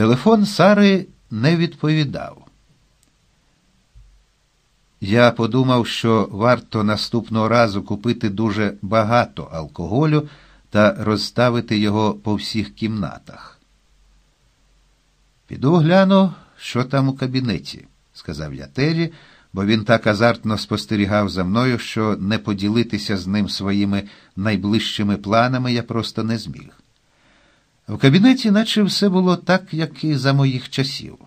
Телефон Сари не відповідав. Я подумав, що варто наступного разу купити дуже багато алкоголю та розставити його по всіх кімнатах. Піду гляну, що там у кабінеті, сказав я Террі, бо він так азартно спостерігав за мною, що не поділитися з ним своїми найближчими планами я просто не зміг. В кабінеті, наче все було так, як і за моїх часів.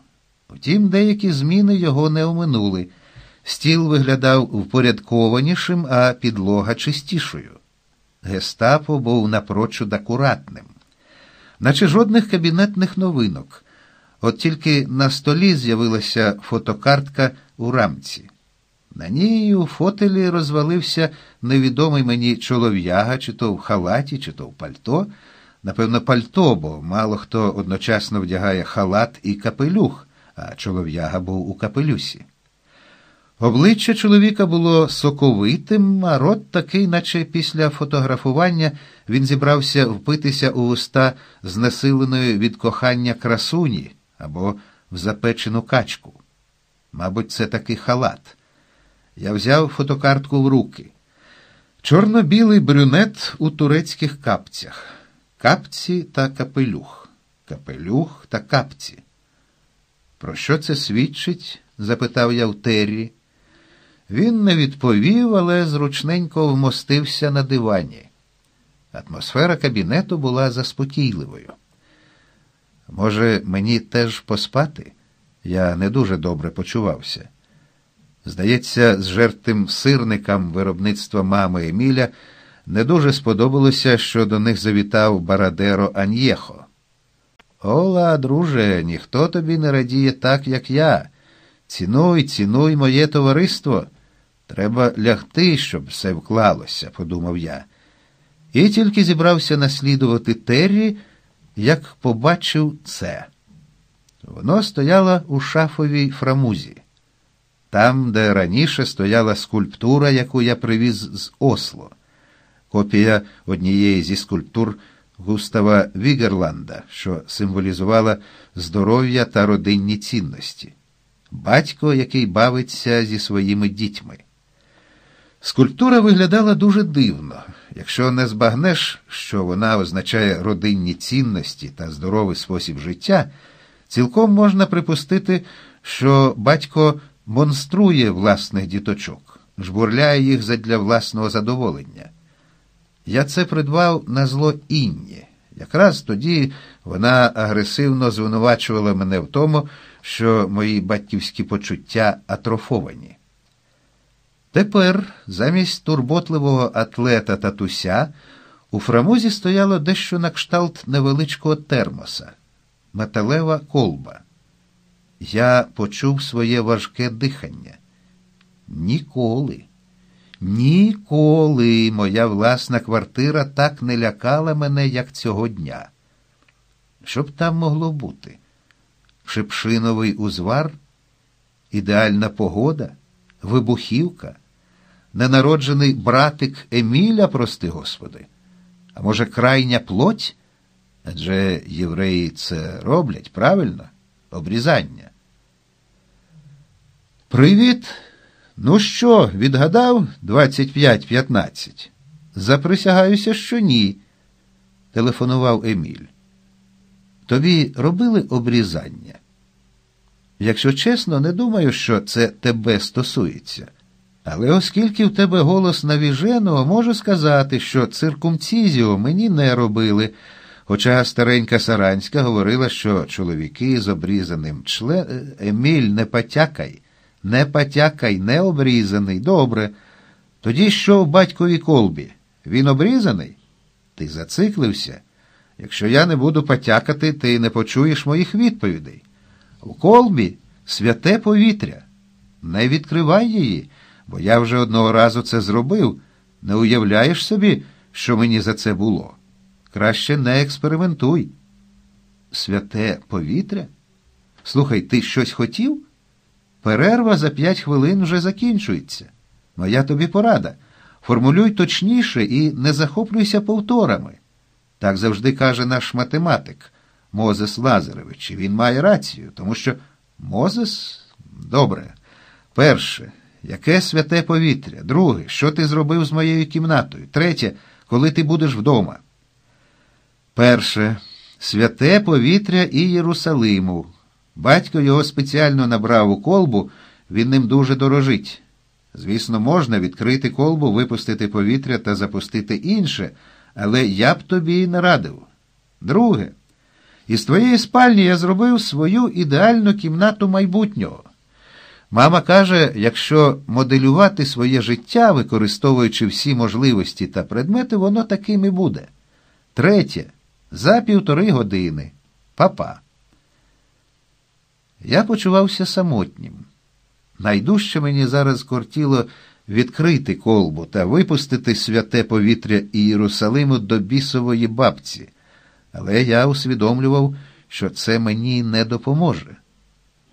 Втім, деякі зміни його не оминули. Стіл виглядав впорядкованішим, а підлога чистішою. Гестапо був напрочуд акуратним, наче жодних кабінетних новинок. От тільки на столі з'явилася фотокартка у рамці. На ній у фотелі розвалився невідомий мені чолов'яга, чи то в халаті, чи то в пальто. Напевно, пальто, бо мало хто одночасно вдягає халат і капелюх, а чолов'яга був у капелюсі. Обличчя чоловіка було соковитим, а рот такий, наче після фотографування він зібрався впитися у уста знесиленої від кохання красуні або в запечену качку. Мабуть, це такий халат. Я взяв фотокартку в руки. Чорно-білий брюнет у турецьких капцях, капці та капелюх, капелюх та капці. Про що це свідчить? запитав я в Террі. Він не відповів, але зручненько вмостився на дивані. Атмосфера кабінету була заспокійливою. Може, мені теж поспати? Я не дуже добре почувався. Здається, з жертвим сирникам виробництва мами Еміля не дуже сподобалося, що до них завітав Барадеро Аньєхо. Ола, друже, ніхто тобі не радіє так, як я. Цінуй, цінуй моє товариство. Треба лягти, щоб все вклалося, подумав я. І тільки зібрався наслідувати Террі, як побачив це. Воно стояло у шафовій фрамузі, там, де раніше стояла скульптура, яку я привіз з Осло, копія однієї зі скульптур Густава Вігерланда, що символізувала здоров'я та родинні цінності, батько, який бавиться зі своїми дітьми. Скульптура виглядала дуже дивно. Якщо не збагнеш, що вона означає родинні цінності та здоровий спосіб життя, цілком можна припустити, що батько монструє власних діточок, жбурляє їх задля власного задоволення. Я це придбав на зло Інні. Якраз тоді вона агресивно звинувачувала мене в тому, що мої батьківські почуття атрофовані. Тепер, замість турботливого атлета татуся, у фрамузі стояло дещо на кшталт невеличкого термоса, металева колба. Я почув своє важке дихання. Ніколи, ніколи моя власна квартира так не лякала мене, як цього дня. Що б там могло бути? Шипшиновий узвар, ідеальна погода, вибухівка ненароджений братик Еміля, прости Господи, а може, крайня плоть? Адже євреї це роблять, правильно? Обрізання. Привіт. Ну що, відгадав 25-15? Заприсягаюся, що ні, телефонував Еміль. Тобі робили обрізання? Якщо чесно, не думаю, що це тебе стосується. Але оскільки в тебе голос навіженого, можу сказати, що циркумцізіо мені не робили. Хоча старенька Саранська говорила, що чоловіки з обрізаним член. Еміль, не потякай, не потякай, не обрізаний. Добре. Тоді що в батьковій колбі? Він обрізаний? Ти зациклився. Якщо я не буду потякати, ти не почуєш моїх відповідей. У колбі святе повітря. Не відкривай її бо я вже одного разу це зробив. Не уявляєш собі, що мені за це було? Краще не експериментуй. Святе повітря? Слухай, ти щось хотів? Перерва за п'ять хвилин вже закінчується. Моя тобі порада. Формулюй точніше і не захоплюйся повторами. Так завжди каже наш математик. Мозес Лазаревич, і він має рацію, тому що Мозес добре. Перше, яке святе повітря? Друге, що ти зробив з моєю кімнатою? Третє, коли ти будеш вдома. Перше, святе повітря із Єрусалиму. Батько його спеціально набрав у колбу, він ним дуже дорожить. Звісно, можна відкрити колбу, випустити повітря та запустити інше, але я б тобі не радив. Друге, із твоєї спальні я зробив свою ідеальну кімнату майбутнього. Мама каже, якщо моделювати своє життя, використовуючи всі можливості та предмети, воно таким і буде. Третє. За півтори години. Папа. Я почувався самотнім. Найдужче мені зараз кортіло відкрити колбу та випустити святе повітря Ієрусалиму до бісової бабці, але я усвідомлював, що це мені не допоможе.